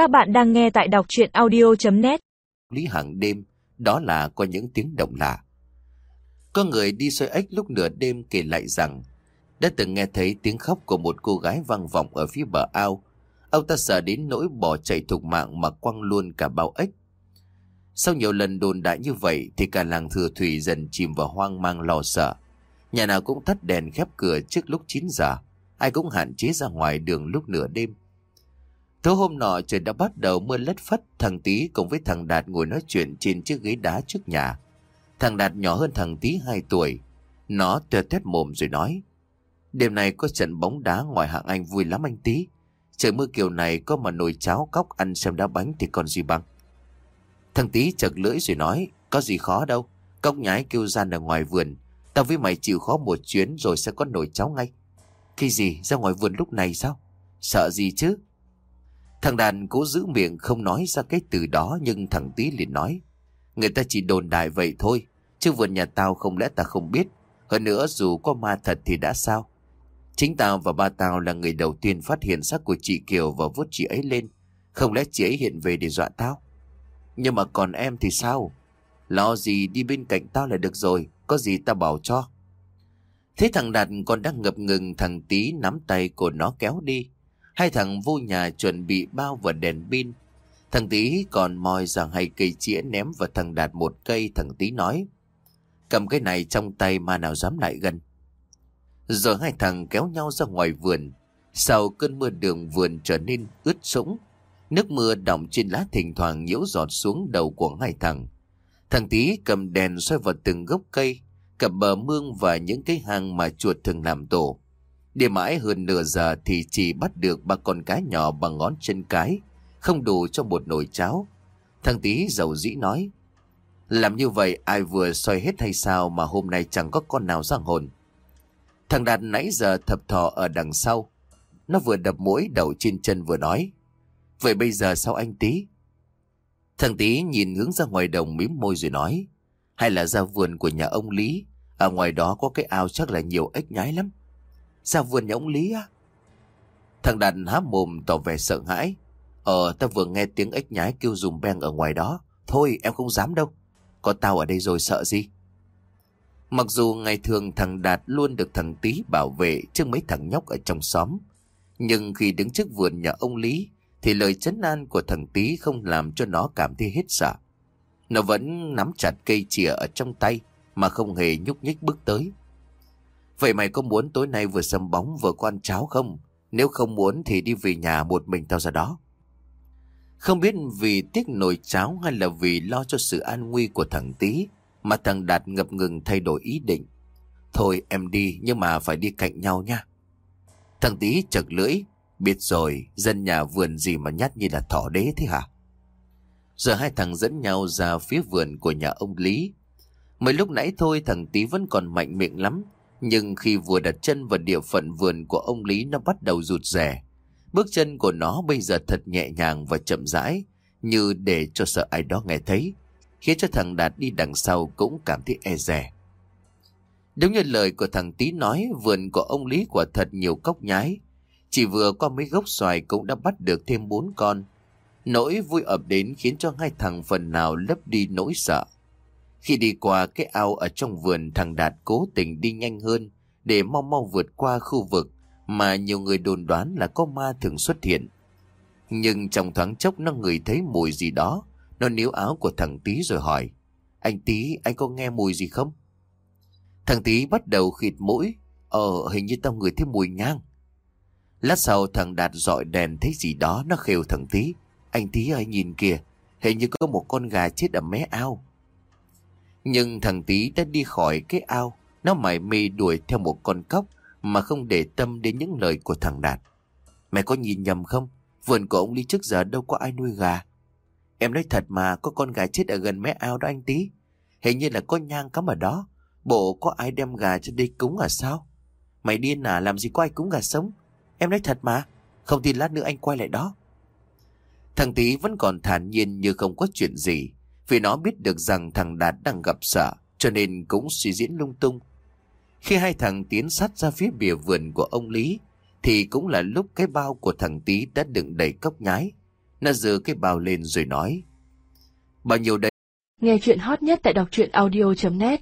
Các bạn đang nghe tại đọc chuyện audio.net Lý hàng đêm, đó là có những tiếng động lạ. Có người đi soi ếch lúc nửa đêm kể lại rằng đã từng nghe thấy tiếng khóc của một cô gái vang vọng ở phía bờ ao. Ông ta sợ đến nỗi bỏ chạy thục mạng mà quăng luôn cả bao ếch. Sau nhiều lần đồn đại như vậy thì cả làng thừa thủy dần chìm vào hoang mang lo sợ. Nhà nào cũng tắt đèn khép cửa trước lúc 9 giờ. Ai cũng hạn chế ra ngoài đường lúc nửa đêm. Tối hôm nọ trời đã bắt đầu mưa lất phất, thằng Tý cùng với thằng Đạt ngồi nói chuyện trên chiếc ghế đá trước nhà. Thằng Đạt nhỏ hơn thằng Tý 2 tuổi. Nó tuệt tét mồm rồi nói. Đêm nay có trận bóng đá ngoài hạng Anh vui lắm anh Tý. Trời mưa kiểu này có mà nồi cháo cóc ăn xem đá bánh thì còn gì bằng. Thằng Tý chật lưỡi rồi nói. Có gì khó đâu. Cóc nhái kêu gian ở ngoài vườn. Tao với mày chịu khó một chuyến rồi sẽ có nồi cháo ngay. khi gì ra ngoài vườn lúc này sao? Sợ gì chứ? Thằng đàn cố giữ miệng không nói ra cái từ đó nhưng thằng tí liền nói. Người ta chỉ đồn đại vậy thôi, chứ vườn nhà tao không lẽ ta không biết. Hơn nữa dù có ma thật thì đã sao? Chính tao và ba tao là người đầu tiên phát hiện xác của chị Kiều và vớt chị ấy lên. Không lẽ chị ấy hiện về để dọa tao? Nhưng mà còn em thì sao? Lo gì đi bên cạnh tao là được rồi, có gì tao bảo cho. Thế thằng Đạt còn đang ngập ngừng thằng tí nắm tay của nó kéo đi. Hai thằng vô nhà chuẩn bị bao và đèn pin. Thằng tý còn moi ra hai cây chĩa ném vào thằng Đạt một cây thằng tý nói. Cầm cái này trong tay mà nào dám lại gần. Rồi hai thằng kéo nhau ra ngoài vườn. Sau cơn mưa đường vườn trở nên ướt sũng. Nước mưa đọng trên lá thỉnh thoảng nhiễu giọt xuống đầu của hai thằng. Thằng tý cầm đèn xoay vào từng gốc cây, cặp bờ mương và những cái hang mà chuột thường làm tổ. Đi mãi hơn nửa giờ thì chỉ bắt được ba con cá nhỏ bằng ngón chân cái, không đủ cho một nồi cháo. Thằng tí giàu dĩ nói, làm như vậy ai vừa soi hết hay sao mà hôm nay chẳng có con nào giang hồn. Thằng Đạt nãy giờ thập thò ở đằng sau. Nó vừa đập mũi đầu trên chân vừa nói. Vậy bây giờ sao anh tí? Thằng tí nhìn hướng ra ngoài đồng mím môi rồi nói. Hay là ra vườn của nhà ông Lý. Ở ngoài đó có cái ao chắc là nhiều ếch nhái lắm. Ra vườn nhà ông Lý á? Thằng Đạt há mồm tỏ vẻ sợ hãi. Ờ, ta vừa nghe tiếng ếch nhái kêu dùm beng ở ngoài đó. Thôi, em không dám đâu. Có tao ở đây rồi sợ gì? Mặc dù ngày thường thằng Đạt luôn được thằng Tý bảo vệ trước mấy thằng nhóc ở trong xóm. Nhưng khi đứng trước vườn nhà ông Lý, thì lời chấn an của thằng Tý không làm cho nó cảm thấy hết sợ. Nó vẫn nắm chặt cây chìa ở trong tay mà không hề nhúc nhích bước tới. Vậy mày có muốn tối nay vừa xâm bóng vừa quan cháo không? Nếu không muốn thì đi về nhà một mình tao ra đó. Không biết vì tiếc nồi cháo hay là vì lo cho sự an nguy của thằng Tý mà thằng Đạt ngập ngừng thay đổi ý định. Thôi em đi nhưng mà phải đi cạnh nhau nha. Thằng Tý chật lưỡi, biết rồi dân nhà vườn gì mà nhát như là thỏ đế thế hả? Giờ hai thằng dẫn nhau ra phía vườn của nhà ông Lý. Mấy lúc nãy thôi thằng Tý vẫn còn mạnh miệng lắm nhưng khi vừa đặt chân vào địa phận vườn của ông Lý nó bắt đầu rụt rè. Bước chân của nó bây giờ thật nhẹ nhàng và chậm rãi, như để cho sợ ai đó nghe thấy, khiến cho thằng Đạt đi đằng sau cũng cảm thấy e rè. Đúng như lời của thằng Tý nói, vườn của ông Lý quả thật nhiều cốc nhái. Chỉ vừa qua mấy gốc xoài cũng đã bắt được thêm bốn con. Nỗi vui ập đến khiến cho hai thằng phần nào lấp đi nỗi sợ. Khi đi qua cái ao ở trong vườn thằng Đạt cố tình đi nhanh hơn để mau mau vượt qua khu vực mà nhiều người đồn đoán là có ma thường xuất hiện. Nhưng trong thoáng chốc nó ngửi thấy mùi gì đó, nó níu áo của thằng Tý rồi hỏi, anh Tý, anh có nghe mùi gì không? Thằng Tý bắt đầu khịt mũi, ờ hình như tao ngửi thấy mùi nhang. Lát sau thằng Đạt dọi đèn thấy gì đó nó khều thằng Tý, anh Tý ơi nhìn kìa, hình như có một con gà chết ở mé ao. Nhưng thằng tí đã đi khỏi cái ao, nó mải mê đuổi theo một con cóc mà không để tâm đến những lời của thằng Đạt. mẹ có nhìn nhầm không? Vườn của ông Ly trước giờ đâu có ai nuôi gà. Em nói thật mà, có con gà chết ở gần mé ao đó anh tí. Hình như là có nhang cắm ở đó. Bộ có ai đem gà cho đi cúng à sao? Mày điên à, làm gì có ai cúng gà sống? Em nói thật mà, không tin lát nữa anh quay lại đó. Thằng tí vẫn còn thản nhiên như không có chuyện gì. Vì nó biết được rằng thằng Đạt đang gặp sợ, Cho nên cũng suy diễn lung tung Khi hai thằng tiến sát ra phía bìa vườn của ông Lý, Thì cũng là lúc cái bao của thằng Tý đã đựng đầy cốc nhái Nó giơ cái bao lên rồi nói. Bao nhiêu đây? Nghe chuyện hot nhất tại đọc truyện audio.net